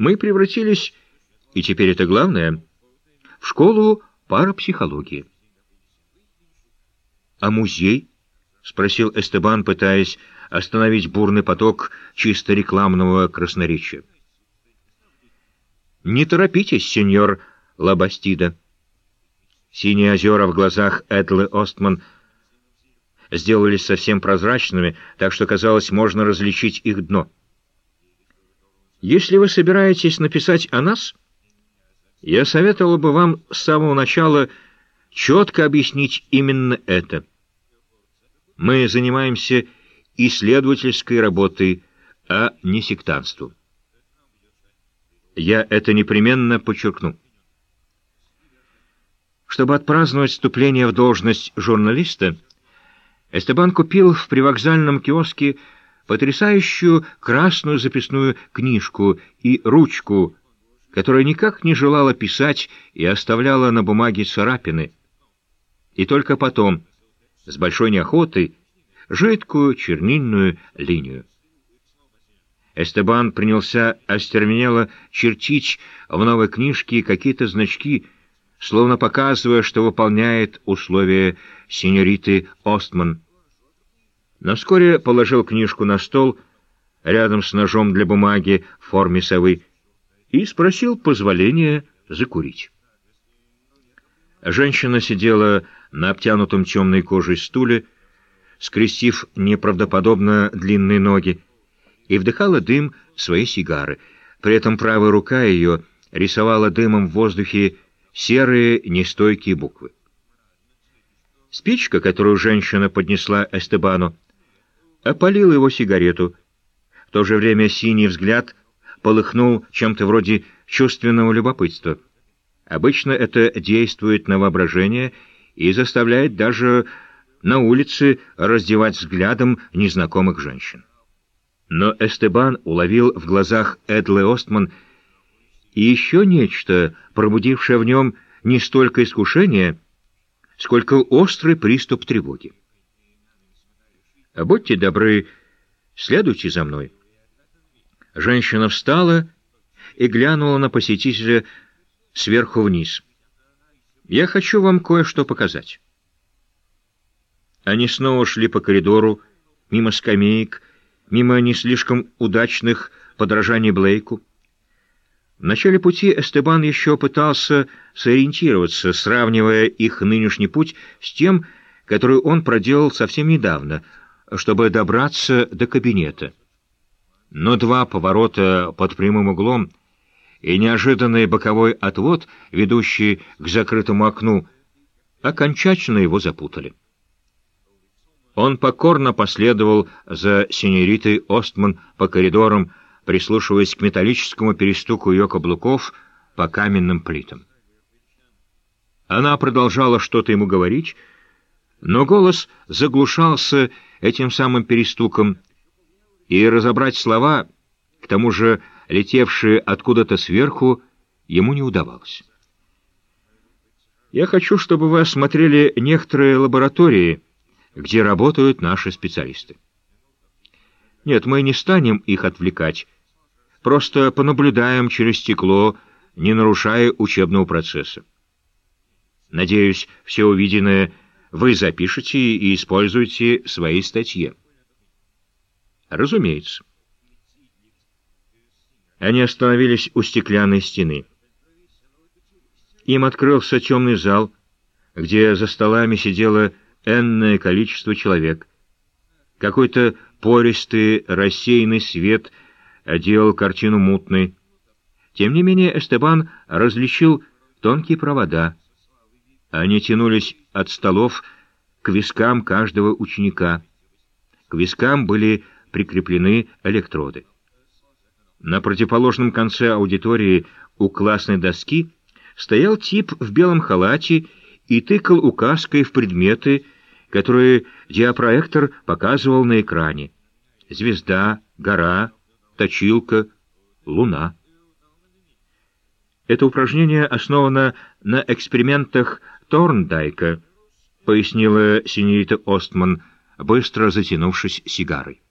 Мы превратились, и теперь это главное, в школу парапсихологии. «А музей?» — спросил Эстебан, пытаясь остановить бурный поток чисто рекламного красноречия. «Не торопитесь, сеньор Лабастида». Синие озера в глазах Эдлы Остман сделались совсем прозрачными, так что, казалось, можно различить их дно. «Если вы собираетесь написать о нас, я советовал бы вам с самого начала четко объяснить именно это. Мы занимаемся исследовательской работой, а не сектантством. Я это непременно подчеркну. Чтобы отпраздновать вступление в должность журналиста, Эстебан купил в привокзальном киоске потрясающую красную записную книжку и ручку, которая никак не желала писать и оставляла на бумаге царапины. И только потом, с большой неохотой, жидкую чернильную линию. Эстебан принялся остервенело чертить в новой книжке какие-то значки, словно показывая, что выполняет условия сеньориты Остман. Но вскоре положил книжку на стол рядом с ножом для бумаги в форме совы и спросил позволения закурить. Женщина сидела на обтянутом темной кожей стуле, скрестив неправдоподобно длинные ноги, и вдыхала дым своей сигары. При этом правая рука ее рисовала дымом в воздухе серые нестойкие буквы. Спичка, которую женщина поднесла Эстебану, опалила его сигарету. В то же время синий взгляд полыхнул чем-то вроде чувственного любопытства. Обычно это действует на воображение и заставляет даже на улице раздевать взглядом незнакомых женщин. Но Эстебан уловил в глазах Эдлы Остман и еще нечто, пробудившее в нем не столько искушение, сколько острый приступ тревоги. «Будьте добры, следуйте за мной». Женщина встала и глянула на посетителя сверху вниз. «Я хочу вам кое-что показать». Они снова шли по коридору, мимо скамеек, мимо не слишком удачных подражаний Блейку. В начале пути Эстебан еще пытался сориентироваться, сравнивая их нынешний путь с тем, который он проделал совсем недавно, чтобы добраться до кабинета. Но два поворота под прямым углом и неожиданный боковой отвод, ведущий к закрытому окну, окончательно его запутали. Он покорно последовал за синьоритой Остман по коридорам, прислушиваясь к металлическому перестуку ее каблуков по каменным плитам. Она продолжала что-то ему говорить, но голос заглушался этим самым перестуком, и разобрать слова, к тому же летевшие откуда-то сверху, ему не удавалось. «Я хочу, чтобы вы осмотрели некоторые лаборатории», где работают наши специалисты. Нет, мы не станем их отвлекать, просто понаблюдаем через стекло, не нарушая учебного процесса. Надеюсь, все увиденное вы запишете и используете в своей статье. Разумеется. Они остановились у стеклянной стены. Им открылся темный зал, где за столами сидела энное количество человек. Какой-то пористый, рассеянный свет делал картину мутной. Тем не менее Эстебан различил тонкие провода. Они тянулись от столов к вискам каждого ученика. К вискам были прикреплены электроды. На противоположном конце аудитории у классной доски стоял тип в белом халате и тыкал указкой в предметы, которые диапроектор показывал на экране. Звезда, гора, точилка, луна. Это упражнение основано на экспериментах Торндайка, пояснила синьорита Остман, быстро затянувшись сигарой.